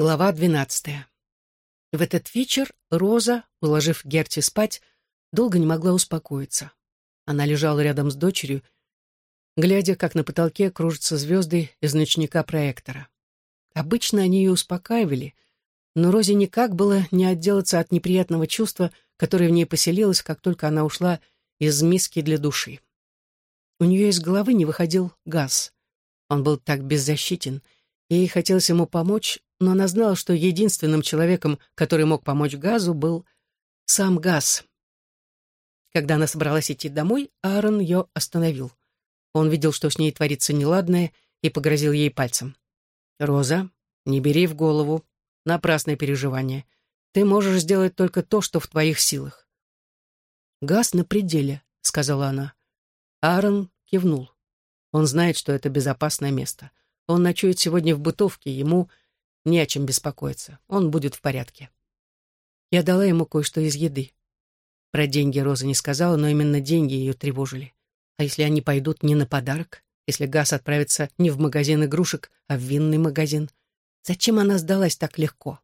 Глава двенадцатая. В этот вечер Роза, уложив Герти спать, долго не могла успокоиться. Она лежала рядом с дочерью, глядя, как на потолке кружатся звезды из ночника проектора. Обычно они ее успокаивали, но Розе никак было не отделаться от неприятного чувства, которое в ней поселилось, как только она ушла из миски для души. У нее из головы не выходил газ. Он был так беззащитен, и ей хотелось ему помочь, но она знала, что единственным человеком, который мог помочь Газу, был сам Газ. Когда она собралась идти домой, Аарон ее остановил. Он видел, что с ней творится неладное, и погрозил ей пальцем. «Роза, не бери в голову. Напрасное переживание. Ты можешь сделать только то, что в твоих силах». «Газ на пределе», — сказала она. Аарон кивнул. Он знает, что это безопасное место. Он ночует сегодня в бытовке, ему не о чем беспокоиться. Он будет в порядке. Я дала ему кое-что из еды. Про деньги Роза не сказала, но именно деньги ее тревожили. А если они пойдут не на подарок? Если Газ отправится не в магазин игрушек, а в винный магазин? Зачем она сдалась так легко?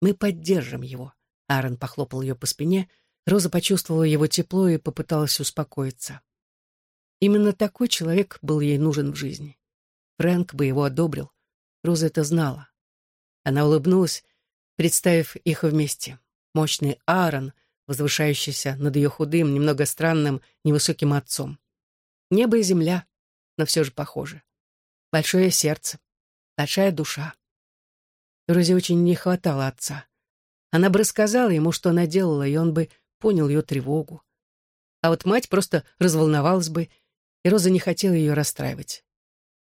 Мы поддержим его. Аарон похлопал ее по спине. Роза почувствовала его тепло и попыталась успокоиться. Именно такой человек был ей нужен в жизни. Фрэнк бы его одобрил. Роза это знала. Она улыбнулась, представив их вместе. Мощный Аарон, возвышающийся над ее худым, немного странным, невысоким отцом. Небо и земля, но все же похоже. Большое сердце, большая душа. Розе очень не хватало отца. Она бы рассказала ему, что она делала, и он бы понял ее тревогу. А вот мать просто разволновалась бы, и Роза не хотела ее расстраивать.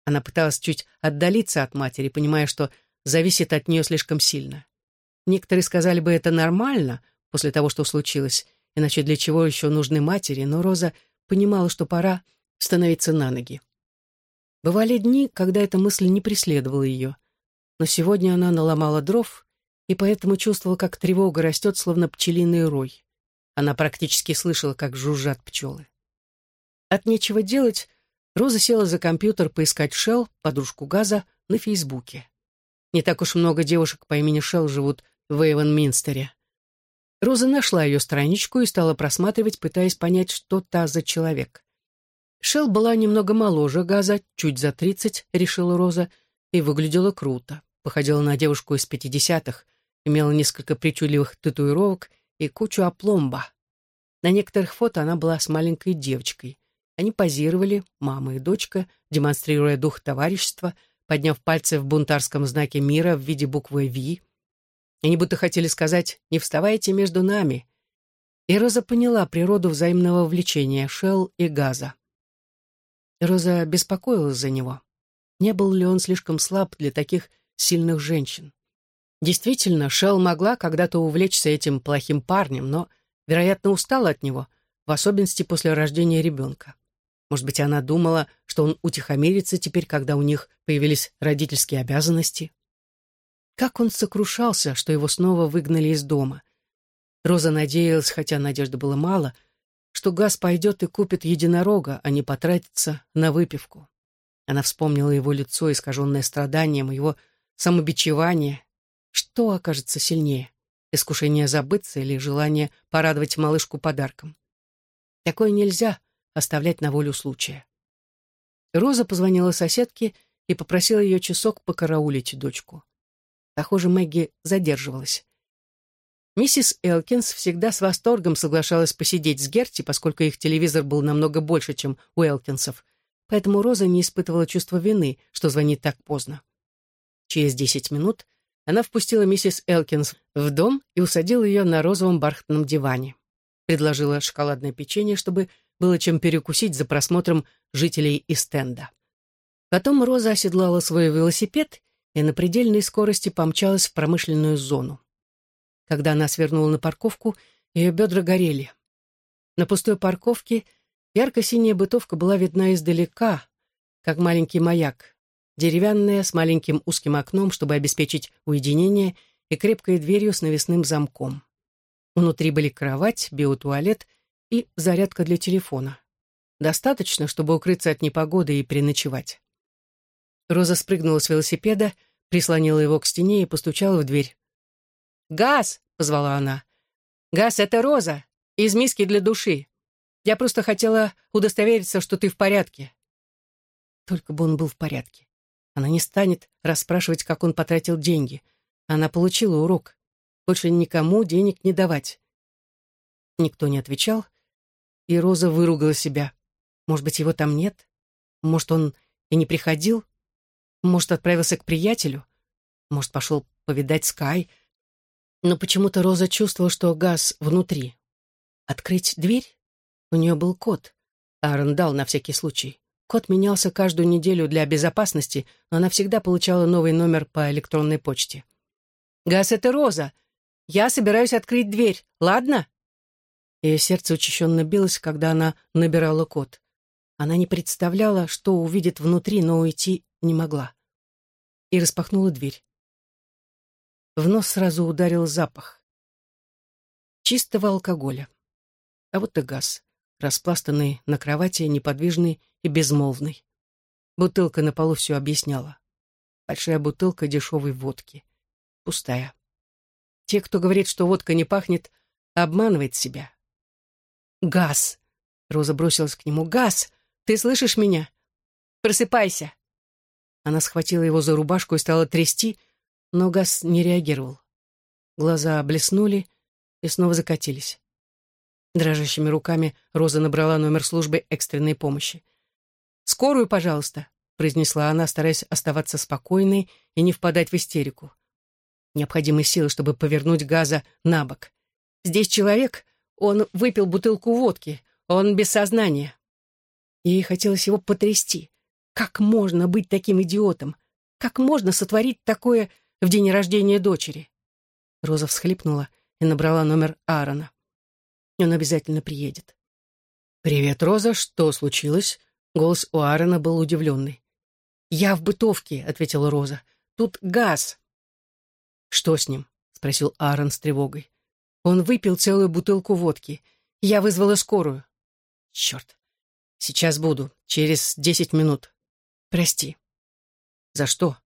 Она пыталась чуть отдалиться от матери, понимая, что зависит от нее слишком сильно. Некоторые сказали бы, это нормально после того, что случилось, иначе для чего еще нужны матери, но Роза понимала, что пора становиться на ноги. Бывали дни, когда эта мысль не преследовала ее, но сегодня она наломала дров и поэтому чувствовала, как тревога растет, словно пчелиный рой. Она практически слышала, как жужжат пчелы. От нечего делать Роза села за компьютер поискать Шелл, подружку Газа, на Фейсбуке. Не так уж много девушек по имени Шелл живут в Эйвен-Минстере. Роза нашла ее страничку и стала просматривать, пытаясь понять, что та за человек. Шелл была немного моложе Газа, чуть за тридцать, решила Роза, и выглядела круто. Походила на девушку из пятидесятых, имела несколько причудливых татуировок и кучу опломба. На некоторых фото она была с маленькой девочкой. Они позировали, мама и дочка, демонстрируя дух товарищества, подняв пальцы в бунтарском знаке мира в виде буквы «Ви». Они будто хотели сказать «не вставайте между нами». И Роза поняла природу взаимного влечения Шелл и Газа. Роза беспокоилась за него. Не был ли он слишком слаб для таких сильных женщин? Действительно, Шелл могла когда-то увлечься этим плохим парнем, но, вероятно, устала от него, в особенности после рождения ребенка. Может быть, она думала, что он утихомирится теперь, когда у них появились родительские обязанности? Как он сокрушался, что его снова выгнали из дома. Роза надеялась, хотя надежды было мало, что Газ пойдет и купит единорога, а не потратится на выпивку. Она вспомнила его лицо, искаженное страданием, его самобичевание. Что окажется сильнее? Искушение забыться или желание порадовать малышку подарком? Такое нельзя оставлять на волю случая. Роза позвонила соседке и попросила ее часок покараулить дочку. Похоже, Мэгги задерживалась. Миссис Элкинс всегда с восторгом соглашалась посидеть с Герти, поскольку их телевизор был намного больше, чем у Элкинсов, поэтому Роза не испытывала чувства вины, что звонит так поздно. Через десять минут она впустила миссис Элкинс в дом и усадила ее на розовом бархатном диване. Предложила шоколадное печенье, чтобы было чем перекусить за просмотром жителей из стенда. Потом Роза оседлала свой велосипед и на предельной скорости помчалась в промышленную зону. Когда она свернула на парковку, ее бедра горели. На пустой парковке ярко-синяя бытовка была видна издалека, как маленький маяк, деревянная, с маленьким узким окном, чтобы обеспечить уединение, и крепкой дверью с навесным замком. Внутри были кровать, биотуалет и зарядка для телефона. Достаточно, чтобы укрыться от непогоды и переночевать. Роза спрыгнула с велосипеда, прислонила его к стене и постучала в дверь. «Газ!» — позвала она. «Газ, это Роза! Из миски для души. Я просто хотела удостовериться, что ты в порядке». Только бы он был в порядке. Она не станет расспрашивать, как он потратил деньги. Она получила урок. Больше никому денег не давать. Никто не отвечал, и Роза выругала себя. Может быть, его там нет? Может, он и не приходил? Может, отправился к приятелю? Может, пошел повидать Скай? Но почему-то Роза чувствовала, что газ внутри. Открыть дверь? У нее был код. Аарон дал на всякий случай. Код менялся каждую неделю для безопасности, но она всегда получала новый номер по электронной почте. «Газ, это Роза. Я собираюсь открыть дверь. Ладно?» Ее сердце учащенно билось, когда она набирала код. Она не представляла, что увидит внутри, но уйти не могла. И распахнула дверь. В нос сразу ударил запах. Чистого алкоголя. А вот и газ, распластанный на кровати, неподвижный и безмолвный. Бутылка на полу все объясняла. Большая бутылка дешевой водки. Пустая. Те, кто говорит, что водка не пахнет, обманывает себя. «Газ!» — Роза бросилась к нему. «Газ! Ты слышишь меня? Просыпайся!» Она схватила его за рубашку и стала трясти, но Газ не реагировал. Глаза блеснули и снова закатились. Дрожащими руками Роза набрала номер службы экстренной помощи. «Скорую, пожалуйста», — произнесла она, стараясь оставаться спокойной и не впадать в истерику. Необходимы силы, чтобы повернуть Газа на бок. «Здесь человек, он выпил бутылку водки, он без сознания». Ей хотелось его потрясти. Как можно быть таким идиотом? Как можно сотворить такое в день рождения дочери? Роза всхлипнула и набрала номер Аарона. Он обязательно приедет. «Привет, Роза, что случилось?» Голос у Аарона был удивленный. «Я в бытовке», — ответила Роза. «Тут газ». «Что с ним?» — спросил Аарон с тревогой. «Он выпил целую бутылку водки. Я вызвала скорую». «Черт, Сейчас буду. Через десять минут. Прости. За что?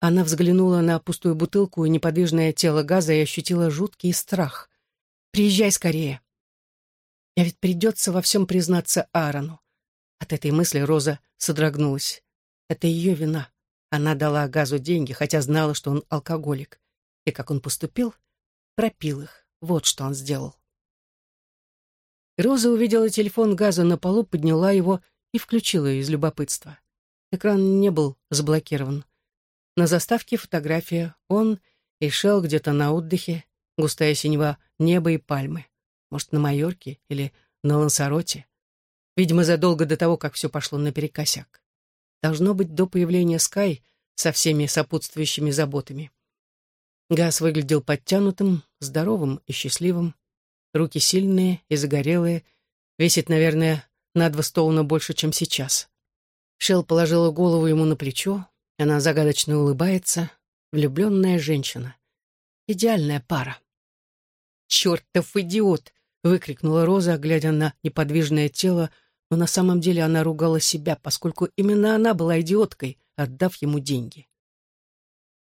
Она взглянула на пустую бутылку и неподвижное тело газа и ощутила жуткий страх. Приезжай скорее. Я ведь придется во всем признаться Аарону. От этой мысли Роза содрогнулась. Это ее вина. Она дала газу деньги, хотя знала, что он алкоголик. И как он поступил? Пропил их. Вот что он сделал. Роза увидела телефон газа на полу, подняла его и включила из любопытства. Экран не был заблокирован. На заставке фотография он и Шел где-то на отдыхе, густая синева неба и пальмы. Может, на Майорке или на Лансароте. Видимо, задолго до того, как все пошло наперекосяк. Должно быть до появления Скай со всеми сопутствующими заботами. Газ выглядел подтянутым, здоровым и счастливым. Руки сильные и загорелые. Весит, наверное, на два стоуна больше, чем сейчас. Шел положила голову ему на плечо. Она загадочно улыбается. Влюбленная женщина. Идеальная пара. «Чертов идиот!» — выкрикнула Роза, глядя на неподвижное тело, но на самом деле она ругала себя, поскольку именно она была идиоткой, отдав ему деньги.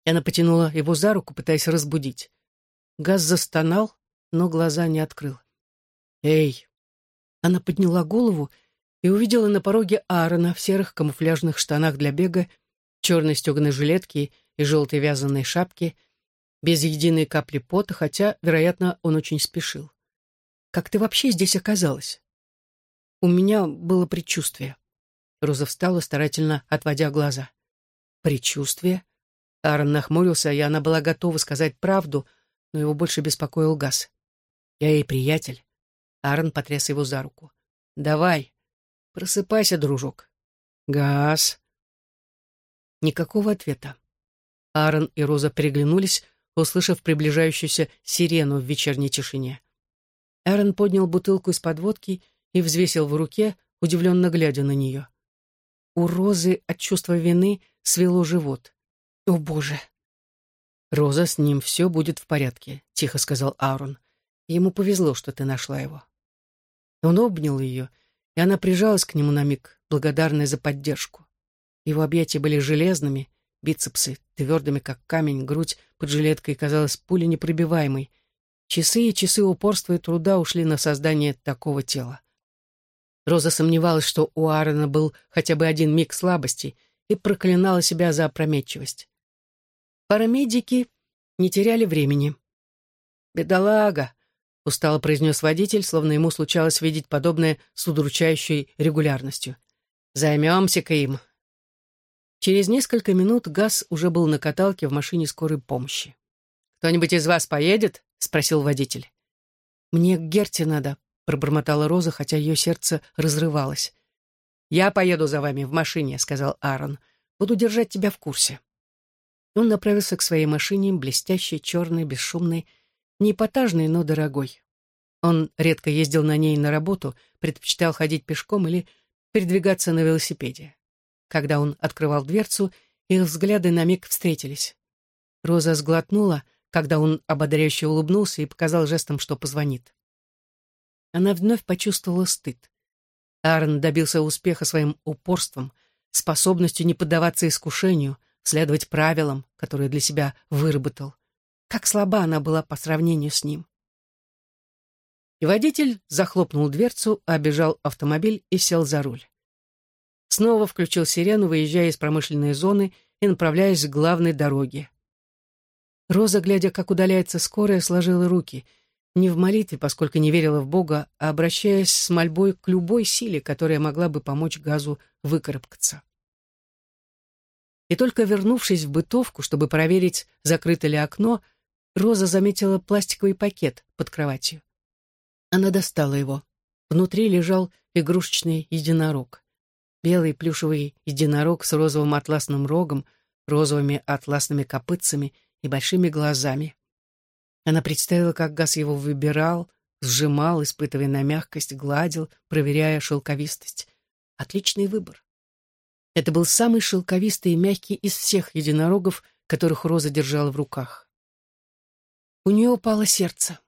Она потянула его за руку, пытаясь разбудить. Газ застонал, но глаза не открыл. «Эй!» Она подняла голову и увидела на пороге Аарона в серых камуфляжных штанах для бега, черной стеганой жилетке и желтой вязаной шапке, без единой капли пота, хотя, вероятно, он очень спешил. «Как ты вообще здесь оказалась?» «У меня было предчувствие». Роза встала, старательно отводя глаза. «Предчувствие?» Аарон нахмурился, и она была готова сказать правду, но его больше беспокоил газ. Я ей приятель. Аарон потряс его за руку. Давай, просыпайся, дружок. Газ. Никакого ответа. Аарон и Роза переглянулись, услышав приближающуюся сирену в вечерней тишине. Аарон поднял бутылку из подводки и взвесил в руке, удивленно глядя на нее. У Розы от чувства вины свело живот. «О, Боже!» «Роза, с ним все будет в порядке», — тихо сказал Аарон. Ему повезло, что ты нашла его. Он обнял ее, и она прижалась к нему на миг, благодарная за поддержку. Его объятия были железными, бицепсы твердыми, как камень, грудь под жилеткой казалась пуленепробиваемой. Часы и часы упорства и труда ушли на создание такого тела. Роза сомневалась, что у Аарона был хотя бы один миг слабости, и проклинала себя за опрометчивость. Парамедики не теряли времени. «Бедолага!» — устало произнес водитель, словно ему случалось видеть подобное с удручающей регулярностью. «Займемся-ка им!» Через несколько минут Газ уже был на каталке в машине скорой помощи. «Кто-нибудь из вас поедет?» — спросил водитель. «Мне к Герте надо», — пробормотала Роза, хотя ее сердце разрывалось. «Я поеду за вами в машине», — сказал Аарон. «Буду держать тебя в курсе». Он направился к своей машине, блестящей, черной, бесшумной, не эпатажной, но дорогой. Он редко ездил на ней на работу, предпочитал ходить пешком или передвигаться на велосипеде. Когда он открывал дверцу, их взгляды на миг встретились. Роза сглотнула, когда он ободряюще улыбнулся и показал жестом, что позвонит. Она вновь почувствовала стыд. Аарон добился успеха своим упорством, способностью не поддаваться искушению, следовать правилам, которые для себя выработал. Как слаба она была по сравнению с ним. И водитель захлопнул дверцу, обежал автомобиль и сел за руль. Снова включил сирену, выезжая из промышленной зоны и направляясь к главной дороге. Роза, глядя, как удаляется скорая, сложила руки. Не в молитве, поскольку не верила в Бога, а обращаясь с мольбой к любой силе, которая могла бы помочь Газу выкарабкаться. И только вернувшись в бытовку, чтобы проверить, закрыто ли окно, Роза заметила пластиковый пакет под кроватью. Она достала его. Внутри лежал игрушечный единорог. Белый плюшевый единорог с розовым атласным рогом, розовыми атласными копытцами и большими глазами. Она представила, как Газ его выбирал, сжимал, испытывая на мягкость, гладил, проверяя шелковистость. Отличный выбор. Это был самый шелковистый и мягкий из всех единорогов, которых Роза держала в руках. У нее упало сердце.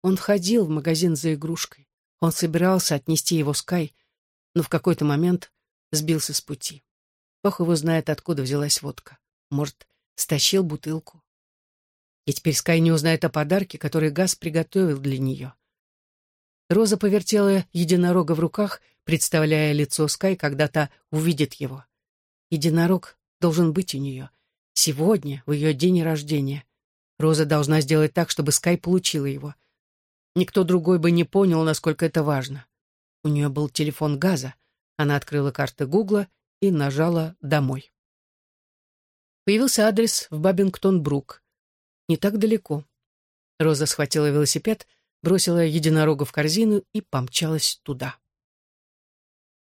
Он ходил в магазин за игрушкой. Он собирался отнести его Скай, но в какой-то момент сбился с пути. Бог его знает, откуда взялась водка. Может, стащил бутылку. И теперь Скай не узнает о подарке, который Газ приготовил для нее. Роза повертела единорога в руках, представляя лицо Скай, когда та увидит его. Единорог должен быть у нее. Сегодня, в ее день рождения. Роза должна сделать так, чтобы Скай получила его. Никто другой бы не понял, насколько это важно. У нее был телефон Газа. Она открыла карты Гугла и нажала «Домой». Появился адрес в Бабингтон-Брук. Не так далеко. Роза схватила велосипед, бросила единорога в корзину и помчалась туда.